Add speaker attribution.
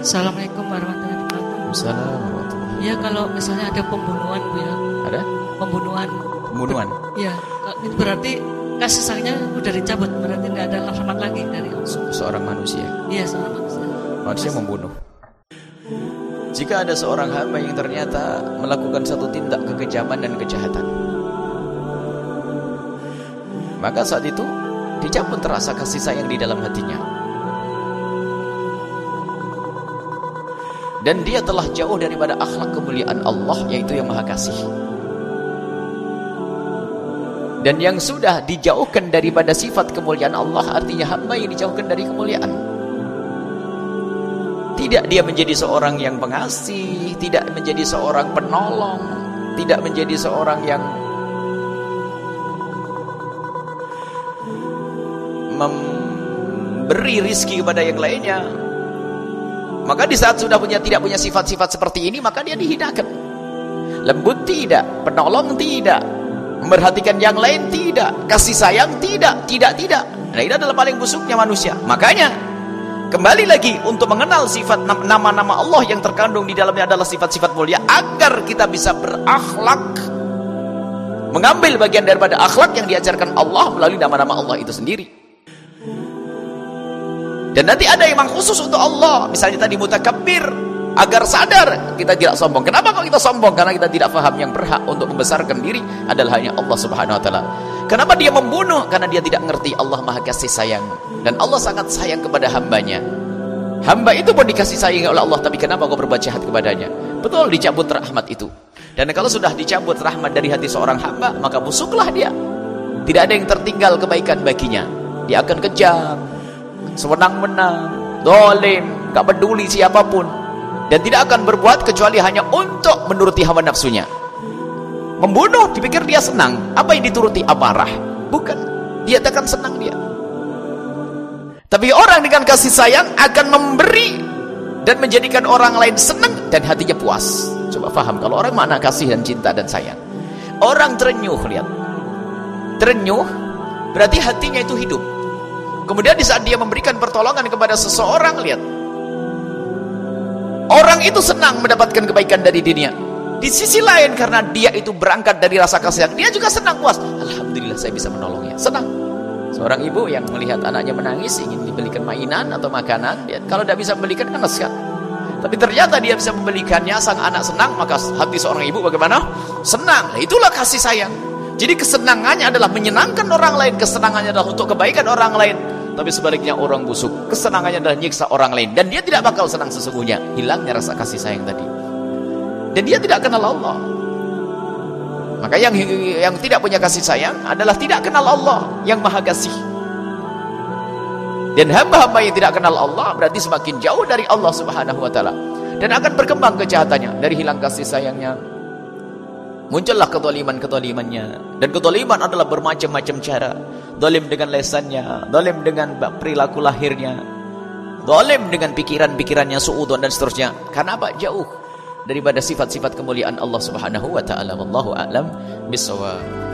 Speaker 1: Assalamualaikum warahmatullahi wabarakatuh. Assalamualaikum. Ya kalau misalnya ada pembunuhan bu ya.
Speaker 2: Ada?
Speaker 1: Pembunuhan.
Speaker 2: Pembunuhan.
Speaker 1: Iya. Itu berarti kasih sayangnya udah dicabut berarti nggak ada rahmat lagi dari Allah.
Speaker 2: seorang manusia.
Speaker 1: Iya seorang manusia.
Speaker 2: Manusia membunuh. Jika ada seorang hamba yang ternyata melakukan satu tindak kekejaman dan kejahatan, maka saat itu dicabut terasa kasih sayang di dalam hatinya. Dan dia telah jauh daripada akhlak kemuliaan Allah yaitu yang maha kasih. Dan yang sudah dijauhkan daripada sifat kemuliaan Allah artinya hamba yang dijauhkan dari kemuliaan. Tidak dia menjadi seorang yang pengasih, tidak menjadi seorang penolong, tidak menjadi seorang yang memberi rizki kepada yang lainnya. Maka di saat sudah punya tidak punya sifat-sifat seperti ini, maka dia dihinakan. Lembut tidak, penolong tidak, memperhatikan yang lain tidak, kasih sayang tidak, tidak, tidak. Nah ini adalah paling busuknya manusia. Makanya kembali lagi untuk mengenal sifat nama-nama Allah yang terkandung di dalamnya adalah sifat-sifat mulia agar kita bisa berakhlak mengambil bagian daripada akhlak yang diajarkan Allah melalui nama-nama Allah itu sendiri. Dan nanti ada yang memang khusus untuk Allah. Misalnya tadi mutakabbir agar sadar kita tidak sombong. Kenapa kalau kita sombong? Karena kita tidak paham yang berhak untuk membesarkan diri adalah hanya Allah Subhanahu wa taala. Kenapa dia membunuh? Karena dia tidak mengerti Allah Maha kasih sayang dan Allah sangat sayang kepada hambanya. Hamba itu pun dikasih sayang oleh Allah, tapi kenapa kau berbuat jahat kepadanya? Betul dicabut rahmat itu. Dan kalau sudah dicabut rahmat dari hati seorang hamba, maka busuklah dia. Tidak ada yang tertinggal kebaikan baginya. Dia akan kejam, sewenang-wenang, dolim, gak peduli siapa pun. Dan tidak akan berbuat kecuali hanya untuk menuruti hawa nafsunya. Membunuh, dipikir dia senang. Apa yang dituruti? Amarah. Bukan. Dia akan senang dia. Tapi orang dengan kasih sayang akan memberi dan menjadikan orang lain senang dan hatinya puas. Coba faham kalau orang mana kasih dan cinta dan sayang. Orang terenyuh lihat. Terenyuh berarti hatinya itu hidup. Kemudian di saat dia memberikan pertolongan kepada seseorang lihat. Orang itu senang mendapatkan kebaikan dari dunia. Di sisi lain karena dia itu berangkat dari rasa kasih sayang, dia juga senang puas. Alhamdulillah saya bisa menolongnya. Senang. Seorang ibu yang melihat anaknya menangis ingin dibelikan mainan atau makanan, dia kalau tidak bisa membelikan kan kan. Tapi ternyata dia bisa membelikannya, sang anak senang, maka hati seorang ibu bagaimana? Senang. Itulah kasih sayang. Jadi kesenangannya adalah menyenangkan orang lain, kesenangannya adalah untuk kebaikan orang lain. Tapi sebaliknya orang busuk, kesenangannya adalah nyiksa orang lain dan dia tidak bakal senang sesungguhnya. Hilangnya rasa kasih sayang tadi. Dan dia tidak kenal Allah. Maka yang yang tidak punya kasih sayang adalah tidak kenal Allah yang maha kasih. Dan hamba-hamba yang tidak kenal Allah berarti semakin jauh dari Allah Subhanahu wa taala dan akan berkembang kejahatannya dari hilang kasih sayangnya. Muncullah ketoliman-ketolimannya dan ketoliman adalah bermacam-macam cara. Dolim dengan lesannya, dolim dengan perilaku lahirnya, dolim dengan pikiran-pikirannya suudon dan seterusnya. Karena apa? Jauh daripada sifat-sifat kemuliaan Allah Subhanahu wa taala. Wallahu a'lam bishawab.